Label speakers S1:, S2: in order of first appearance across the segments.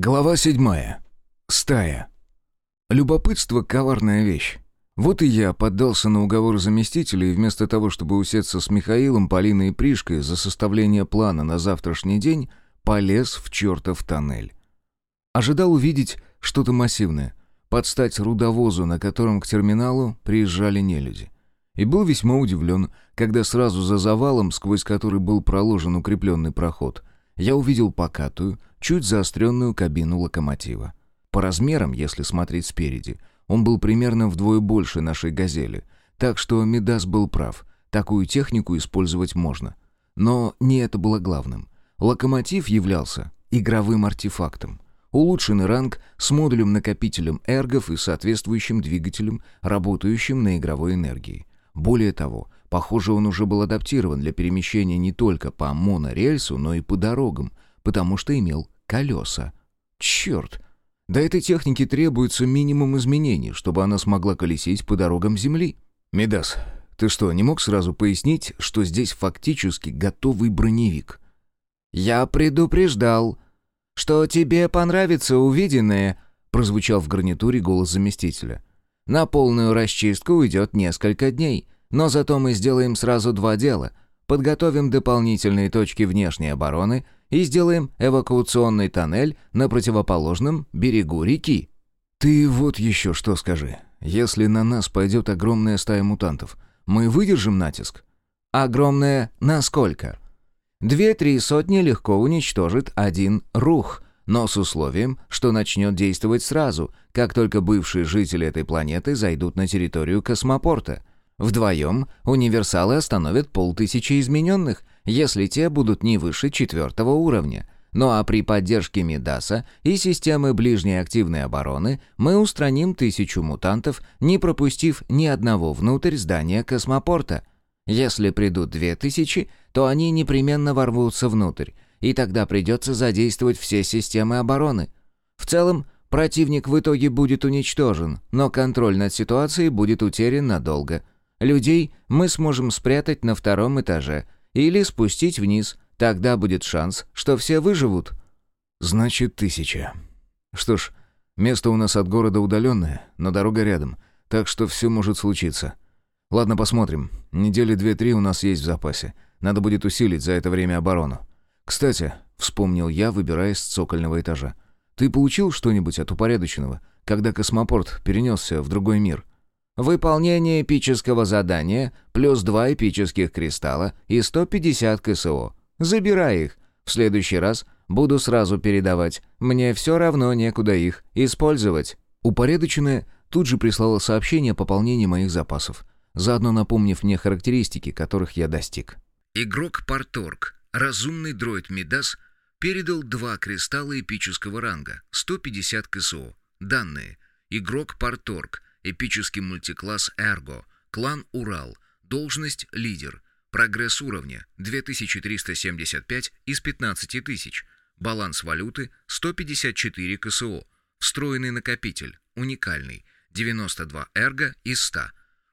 S1: Глава седьмая. Стая. Любопытство — коварная вещь. Вот и я поддался на уговор заместителя, и вместо того, чтобы усеться с Михаилом, Полиной и Пришкой за составление плана на завтрашний день, полез в чертов тоннель. Ожидал увидеть что-то массивное, подстать рудовозу, на котором к терминалу приезжали нелюди. И был весьма удивлен, когда сразу за завалом, сквозь который был проложен укрепленный проход, я увидел покатую, чуть заостренную кабину локомотива. По размерам, если смотреть спереди, он был примерно вдвое больше нашей «Газели», так что Медас был прав, такую технику использовать можно. Но не это было главным. Локомотив являлся игровым артефактом. Улучшенный ранг с модулем-накопителем эргов и соответствующим двигателем, работающим на игровой энергии. Более того, похоже, он уже был адаптирован для перемещения не только по монорельсу, но и по дорогам, потому что имел колеса. Черт! До этой техники требуется минимум изменений, чтобы она смогла колесить по дорогам Земли. Медас, ты что, не мог сразу пояснить, что здесь фактически готовый броневик?
S2: «Я предупреждал, что тебе понравится увиденное», прозвучал в гарнитуре голос заместителя. «На полную расчистку уйдет несколько дней, но зато мы сделаем сразу два дела. Подготовим дополнительные точки внешней обороны — и сделаем эвакуационный тоннель на противоположном берегу реки».
S1: «Ты вот еще что скажи. Если на нас пойдет огромная стая мутантов, мы выдержим натиск?»
S2: «Огромная насколько?» «Две-три сотни легко уничтожит один рух», но с условием, что начнет действовать сразу, как только бывшие жители этой планеты зайдут на территорию космопорта. Вдвоем универсалы остановят полтысячи измененных, если те будут не выше четвертого уровня. Ну а при поддержке Мидаса и системы ближней активной обороны мы устраним тысячу мутантов, не пропустив ни одного внутрь здания космопорта. Если придут две тысячи, то они непременно ворвутся внутрь, и тогда придется задействовать все системы обороны. В целом, противник в итоге будет уничтожен, но контроль над ситуацией будет утерян надолго. Людей мы сможем спрятать на втором этаже – или спустить вниз. Тогда будет шанс, что все выживут».
S1: «Значит, тысяча. Что ж, место у нас от города удаленное, но дорога рядом, так что все может случиться. Ладно, посмотрим. Недели две-три у нас есть в запасе. Надо будет усилить за это время оборону. Кстати, вспомнил я, выбираясь с цокольного этажа. Ты получил что-нибудь от упорядоченного, когда космопорт перенесся в другой мир?»
S2: Выполнение эпического задания плюс два эпических кристалла и 150 КСО. Забирай их. В следующий раз буду сразу передавать. Мне все равно некуда их использовать».
S1: Упорядоченная тут же прислала сообщение о пополнении моих запасов, заодно напомнив мне характеристики, которых я достиг.
S3: Игрок Парторг, разумный дроид Мидас, передал два кристалла эпического ранга, 150 КСО. Данные. Игрок Парторг – Эпический мультикласс «Эрго», клан «Урал», должность «Лидер», прогресс уровня 2375 из 15 тысяч, баланс валюты 154 КСО, встроенный накопитель, уникальный, 92 эрго из 100,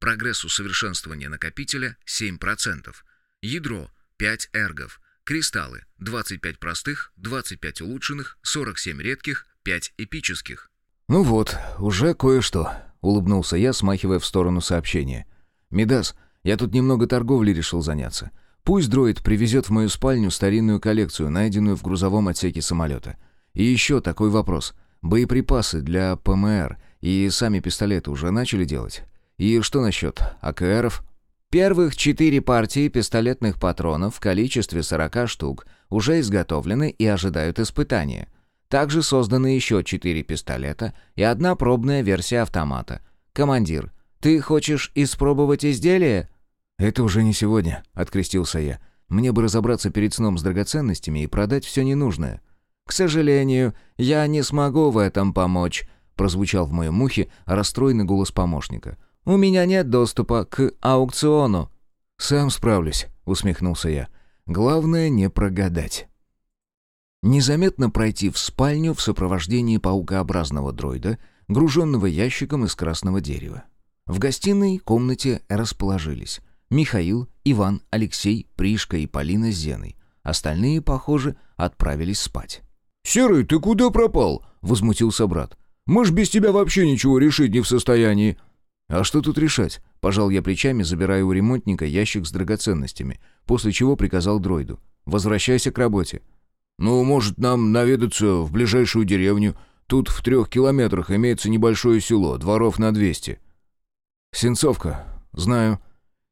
S3: прогресс усовершенствования накопителя 7%, ядро 5 эргов, кристаллы 25 простых, 25 улучшенных, 47 редких, 5 эпических.
S1: «Ну вот, уже кое-что», — улыбнулся я, смахивая в сторону сообщения. «Мидас, я тут немного торговлей решил заняться. Пусть дроид привезет в мою спальню старинную коллекцию, найденную в грузовом отсеке самолета. И еще такой вопрос. Боеприпасы для ПМР и сами пистолеты уже начали делать? И что насчет АКРов?»
S2: Первых четыре партии пистолетных патронов в количестве 40 штук уже изготовлены и ожидают испытания. Также созданы еще четыре пистолета и одна пробная версия автомата. «Командир, ты хочешь испробовать изделие?»
S1: «Это уже не сегодня», — открестился я. «Мне бы разобраться перед сном с драгоценностями и продать все ненужное».
S2: «К сожалению, я не смогу в этом помочь», — прозвучал в моем ухе расстроенный голос помощника. «У меня нет доступа к аукциону».
S1: «Сам справлюсь», — усмехнулся я. «Главное не прогадать». Незаметно пройти в спальню в сопровождении паукообразного дроида, груженного ящиком из красного дерева. В гостиной комнате расположились Михаил, Иван, Алексей, Пришка и Полина с Зеной. Остальные, похоже, отправились спать. «Серый, ты куда пропал?» — возмутился брат. «Мы ж без тебя вообще ничего решить не в состоянии».
S2: «А что тут решать?» — пожал я плечами, забирая у ремонтника ящик с драгоценностями, после чего приказал дроиду. «Возвращайся к работе».
S1: «Ну, может, нам наведаться в ближайшую деревню. Тут в трех километрах имеется небольшое село, дворов на двести».
S2: «Сенцовка. Знаю».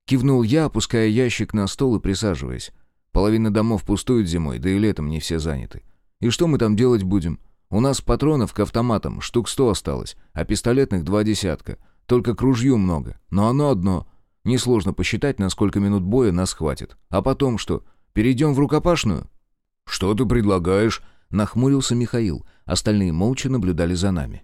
S2: Кивнул я, опуская ящик на стол и присаживаясь. Половина домов пустует зимой, да и летом не все заняты. И что мы там делать будем? У нас патронов к автоматам штук сто осталось, а пистолетных два десятка. Только к ружью много, но оно одно. Несложно посчитать, на сколько минут боя нас хватит. А потом что, перейдем в рукопашную?»
S1: «Что ты предлагаешь?»
S2: — нахмурился Михаил. Остальные молча наблюдали за нами.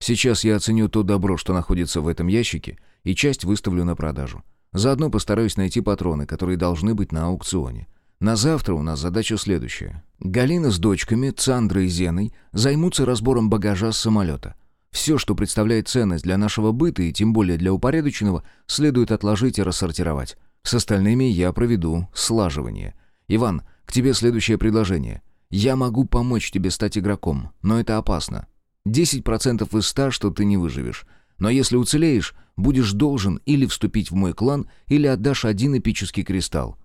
S2: «Сейчас я оценю то добро, что находится в этом ящике, и часть выставлю на продажу. Заодно постараюсь найти патроны, которые должны быть на аукционе. На завтра у нас задача следующая. Галина с дочками, Цандрой и Зеной займутся разбором багажа с самолета. Все, что представляет ценность для нашего быта и тем более для упорядоченного, следует отложить и рассортировать. С остальными я проведу слаживание. Иван, к тебе следующее предложение. Я могу помочь тебе стать игроком, но это опасно. 10% из 100, что ты не выживешь. Но если уцелеешь, будешь должен или вступить в мой клан, или отдашь один эпический кристалл.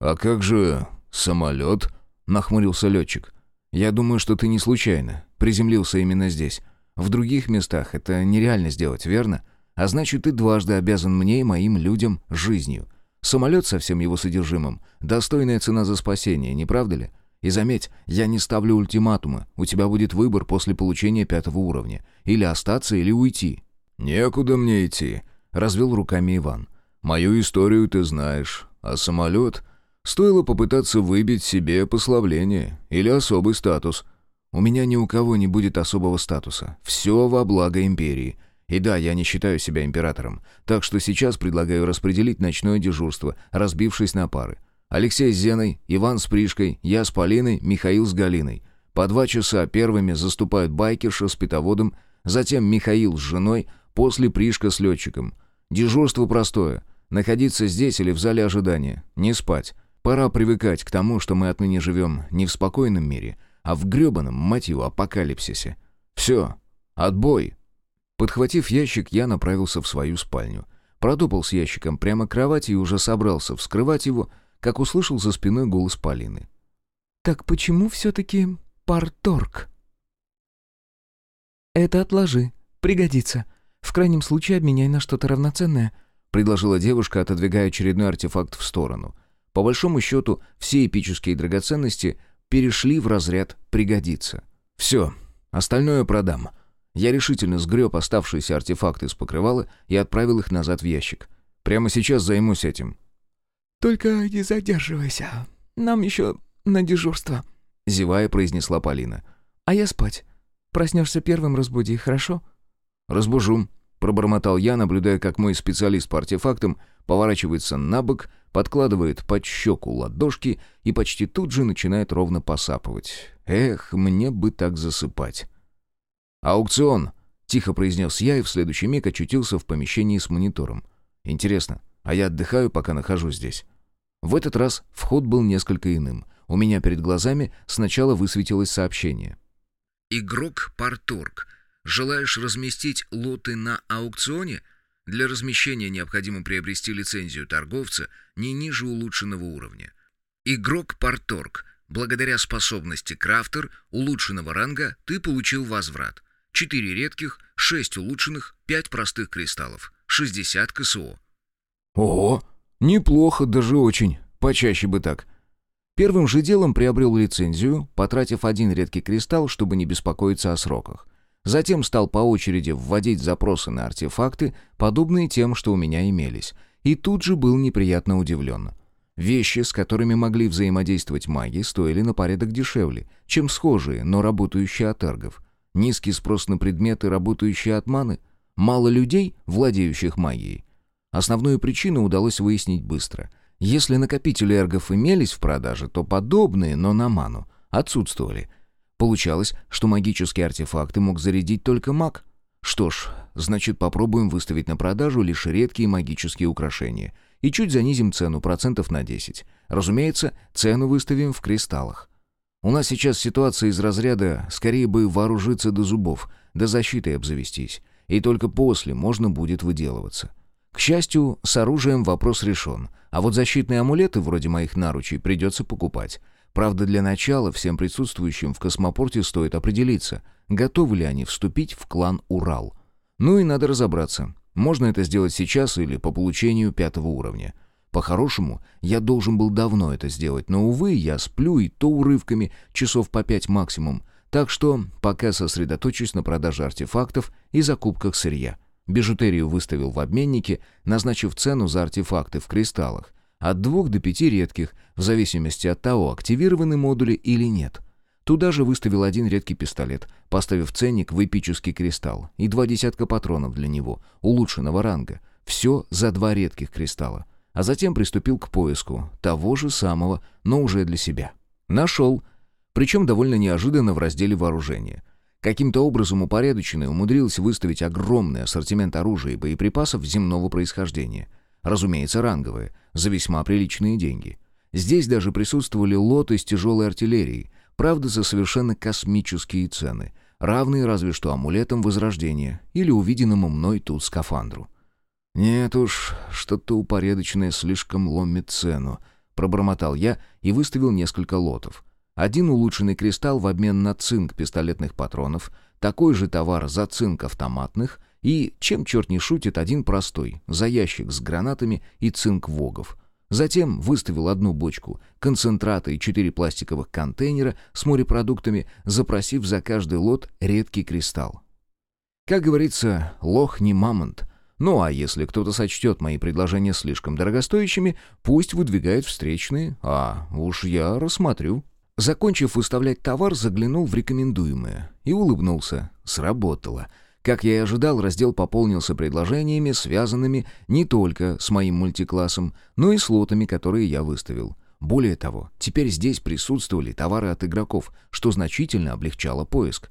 S1: «А как же самолет?» — нахмурился летчик.
S2: «Я думаю, что ты не случайно. Приземлился именно здесь. В других местах это нереально сделать, верно? А значит, ты дважды обязан мне и моим людям жизнью. Самолет со всем его содержимым — достойная цена за спасение, не правда ли? И заметь, я не ставлю ультиматума. У тебя будет выбор после получения пятого уровня. Или остаться, или уйти».
S1: «Некуда мне идти», — развел руками Иван. «Мою историю ты знаешь, а самолет...» Стоило попытаться выбить себе пославление или особый статус.
S2: У меня ни у кого не будет особого статуса. Все во благо империи. И да, я не считаю себя императором. Так что сейчас предлагаю распределить ночное дежурство, разбившись на пары. Алексей с Зеной, Иван с Пришкой, я с Полиной, Михаил с Галиной. По два часа первыми заступают байкерша с питоводом, затем Михаил с женой, после Пришка с летчиком. Дежурство простое. Находиться здесь или в зале ожидания. Не спать. Пора привыкать к тому, что мы отныне живем не в спокойном мире, а в гребаном, мать его, апокалипсисе. Все, отбой. Подхватив ящик, я направился в свою спальню. Продупал с ящиком прямо к кровати и уже собрался вскрывать его, как услышал за спиной голос Полины.
S4: «Так почему все-таки парторг?» «Это отложи, пригодится. В крайнем случае обменяй на что-то равноценное», —
S2: предложила девушка, отодвигая очередной артефакт в сторону. По большому счету, все эпические драгоценности перешли в разряд «пригодится». Все, остальное продам. Я решительно сгреб оставшиеся артефакты с покрывала и отправил их назад в ящик. Прямо сейчас займусь этим.
S4: «Только не задерживайся. Нам еще на дежурство», —
S2: зевая произнесла Полина.
S4: «А я спать. Проснешься первым, разбуди, хорошо?»
S2: «Разбужу», — пробормотал я, наблюдая, как мой специалист по артефактам поворачивается на бок подкладывает под щеку ладошки и почти тут же начинает ровно посапывать. Эх, мне бы так засыпать. «Аукцион!» — тихо произнес я и в следующий миг очутился в помещении с монитором. «Интересно, а я отдыхаю, пока нахожусь здесь?» В этот раз вход был несколько иным. У меня перед глазами сначала высветилось сообщение.
S3: «Игрок Парторг. Желаешь разместить лоты на аукционе? Для размещения необходимо приобрести лицензию торговца не ниже улучшенного уровня. Игрок Парторг. Благодаря способности Крафтер улучшенного ранга ты получил возврат. 4 редких, 6 улучшенных, 5 простых кристаллов, 60 КСО.
S2: Ого, неплохо, даже очень. Почаще бы так. Первым же делом приобрел лицензию, потратив один редкий кристалл, чтобы не беспокоиться о сроках. Затем стал по очереди вводить запросы на артефакты, подобные тем, что у меня имелись. И тут же был неприятно удивлен. Вещи, с которыми могли взаимодействовать маги, стоили на порядок дешевле, чем схожие, но работающие от эргов. Низкий спрос на предметы, работающие от маны. Мало людей, владеющих магией. Основную причину удалось выяснить быстро. Если накопители эргов имелись в продаже, то подобные, но на ману, отсутствовали – Получалось, что магические артефакты мог зарядить только маг. Что ж, значит попробуем выставить на продажу лишь редкие магические украшения. И чуть занизим цену процентов на 10. Разумеется, цену выставим в кристаллах.
S1: У нас сейчас ситуация из разряда «скорее бы вооружиться до зубов», до защиты обзавестись, и только после можно будет выделываться. К счастью, с оружием вопрос решен, а вот защитные амулеты вроде моих наручей придется покупать. Правда, для начала всем присутствующим в космопорте стоит определиться, готовы ли они вступить в клан «Урал». Ну и надо разобраться, можно это сделать сейчас или по получению пятого уровня. По-хорошему, я должен был давно это сделать, но, увы, я сплю и то урывками, часов по пять максимум, так что пока сосредоточусь на продаже артефактов и закупках сырья. Бижутерию выставил в обменнике, назначив цену за артефакты в кристаллах. От двух до пяти редких, в зависимости от того, активированы модули или нет. Туда же выставил один редкий пистолет, поставив ценник в эпический кристалл и два десятка патронов для него, улучшенного ранга. Все за два редких кристалла а затем приступил к поиску того же самого, но уже для себя. Нашел, причем довольно неожиданно в разделе вооружения. Каким-то образом упорядоченный умудрился выставить огромный ассортимент оружия и боеприпасов земного происхождения. Разумеется, ранговые, за весьма приличные деньги. Здесь даже присутствовали лоты с тяжелой артиллерией, правда, за совершенно космические цены, равные разве что амулетам Возрождения или увиденному мной тут скафандру. «Нет уж, что-то упорядоченное слишком ломит цену», — пробормотал я и выставил несколько лотов. Один улучшенный кристалл в обмен на цинк пистолетных патронов, такой же товар за цинк автоматных и, чем черт не шутит, один простой, за ящик с гранатами и цинк вогов. Затем выставил одну бочку концентрата и четыре пластиковых контейнера с морепродуктами, запросив за каждый лот редкий кристалл. Как говорится, лох не мамонт, ну а если кто-то сочтет мои предложения слишком дорогостоящими, пусть выдвигает встречные, а уж я рассмотрю. Закончив выставлять товар, заглянул в рекомендуемое и улыбнулся. Сработало. Как я и ожидал, раздел пополнился предложениями, связанными не только с моим мультиклассом, но и с лотами, которые я выставил. Более того, теперь здесь присутствовали товары от игроков, что значительно облегчало поиск.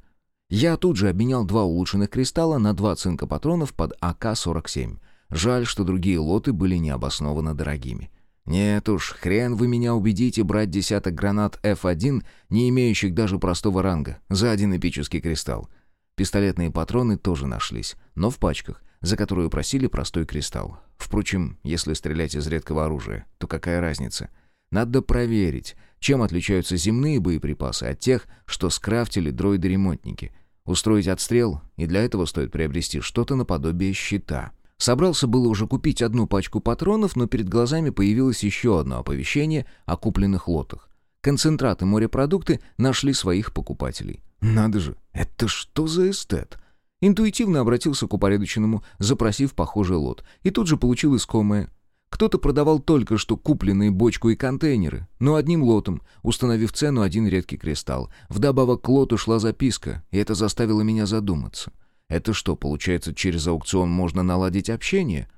S1: Я тут же обменял два улучшенных кристалла на два цинкопатронов под АК-47. Жаль, что другие лоты были необоснованно дорогими. Нет уж, хрен вы меня убедите брать десяток гранат F1, не имеющих даже простого ранга, за один эпический кристалл. Пистолетные патроны тоже нашлись, но в пачках, за которую просили простой кристалл. Впрочем, если стрелять из редкого оружия, то какая разница? Надо проверить, чем отличаются земные боеприпасы от тех, что скрафтили дроиды-ремонтники. Устроить отстрел, и для этого стоит приобрести что-то наподобие щита. Собрался было уже купить одну пачку патронов, но перед глазами появилось еще одно оповещение о купленных лотах. Концентраты морепродукты нашли своих покупателей. Надо же, это что за эстет? Интуитивно обратился к упорядоченному, запросив похожий лот, и тут же получил искомое кто-то продавал только что купленные бочку и контейнеры, но одним лотом, установив цену один редкий кристалл. Вдобавок к лоту шла записка, и это заставило меня задуматься. Это что, получается, через аукцион можно наладить общение?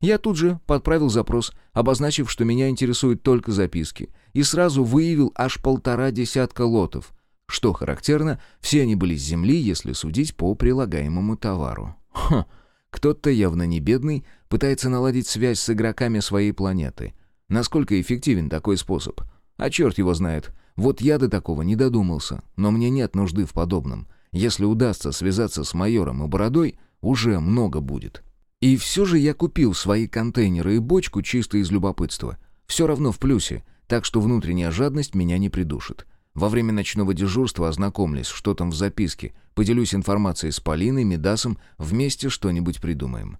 S1: Я тут же подправил запрос, обозначив, что меня интересуют только записки, и сразу выявил аж полтора десятка лотов. Что характерно, все они были с земли, если судить по прилагаемому товару. Хм, кто-то явно не бедный, пытается наладить связь с игроками своей планеты. Насколько эффективен такой способ? А черт его знает. Вот я до такого не додумался, но мне нет нужды в подобном. Если удастся связаться с майором и бородой, уже много будет. И все же я купил свои контейнеры и бочку чисто из любопытства. Все равно в плюсе, так что внутренняя жадность меня не придушит. Во время ночного дежурства ознакомлюсь, что там в записке, поделюсь информацией с Полиной, Медасом, вместе что-нибудь придумаем.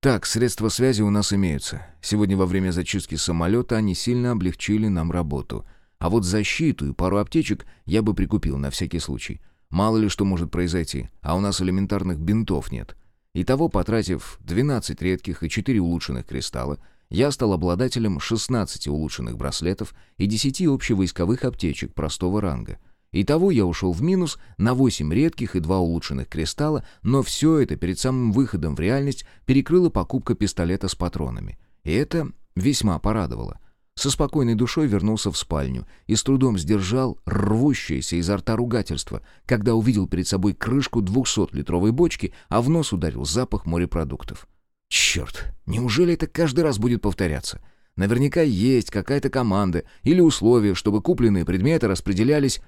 S1: Так, средства связи у нас имеются. Сегодня во время зачистки самолета они сильно облегчили нам работу. А вот защиту и пару аптечек я бы прикупил на всякий случай. Мало ли что может произойти, а у нас элементарных бинтов нет. Итого, потратив 12 редких и 4 улучшенных кристалла, я стал обладателем 16 улучшенных браслетов и 10 общевойсковых аптечек простого ранга. Итого я ушел в минус на 8 редких и 2 улучшенных кристалла, но все это перед самым выходом в реальность перекрыла покупка пистолета с патронами. И это весьма порадовало. Со спокойной душой вернулся в спальню и с трудом сдержал рвущееся изо рта ругательство, когда увидел перед собой крышку 200-литровой бочки, а в нос ударил запах морепродуктов. Черт, неужели это каждый раз будет повторяться? Наверняка есть какая-то команда или условия, чтобы купленные предметы распределялись...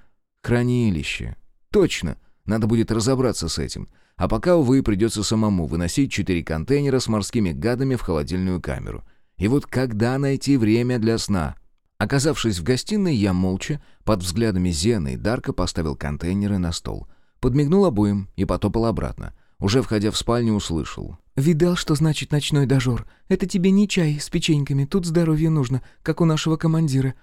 S1: Хранилище. Точно. Надо будет разобраться с этим. А пока, увы, придется самому выносить четыре контейнера с морскими гадами в холодильную камеру. И вот когда найти время для сна? Оказавшись в гостиной, я молча, под взглядами Зены и Дарка, поставил контейнеры на стол. Подмигнул обоим и потопал обратно. Уже входя в спальню, услышал.
S4: «Видал, что значит ночной дожор? Это тебе не чай с печеньками, тут здоровье нужно, как у нашего командира».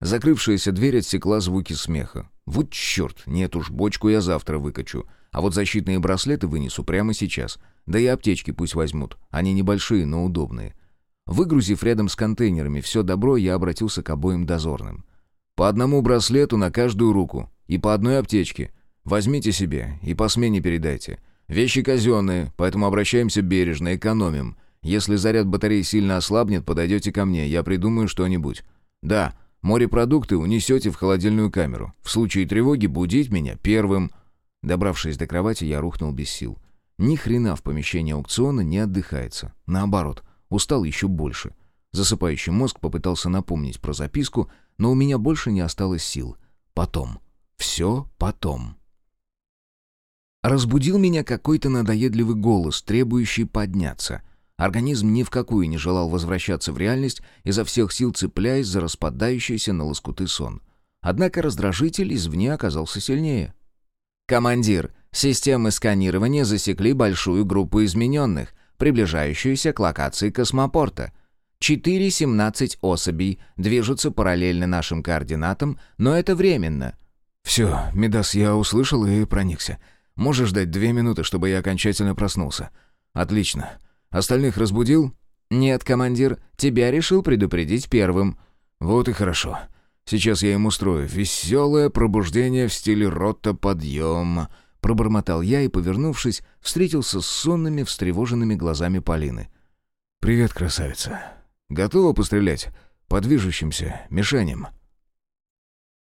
S1: Закрывшаяся дверь отсекла звуки смеха. «Вот черт, нет уж, бочку я завтра выкачу. А вот защитные браслеты вынесу прямо сейчас. Да и аптечки пусть возьмут. Они небольшие, но удобные». Выгрузив рядом с контейнерами все добро, я обратился к обоим дозорным. «По одному браслету на каждую руку и по одной аптечке. Возьмите себе и по смене передайте. Вещи казенные, поэтому обращаемся бережно, экономим. Если заряд батареи сильно ослабнет, подойдете ко мне, я придумаю что-нибудь. Да, морепродукты унесете в холодильную камеру. В случае тревоги будить меня первым». Добравшись до кровати, я рухнул без сил. Ни хрена в помещении аукциона не отдыхается. Наоборот, устал еще больше. Засыпающий мозг попытался напомнить про записку, но у меня больше не осталось сил. Потом. Все потом. Разбудил меня какой-то надоедливый голос, требующий подняться. Организм ни в какую не желал возвращаться в реальность, изо всех сил цепляясь за распадающийся на лоскуты сон. Однако раздражитель извне оказался сильнее. «Командир, системы сканирования засекли большую группу измененных, приближающуюся к локации космопорта. 4-17 особей движутся параллельно нашим координатам, но это временно». «Все, Медас, я услышал и проникся. Можешь дать две минуты, чтобы я окончательно проснулся?» «Отлично. Остальных разбудил?»
S2: «Нет, командир, тебя решил предупредить первым».
S1: «Вот и хорошо. Сейчас я им устрою веселое пробуждение в стиле рота подъем», — пробормотал я и, повернувшись, встретился с сонными, встревоженными глазами Полины. «Привет, красавица. Готова пострелять по движущимся мишеням?»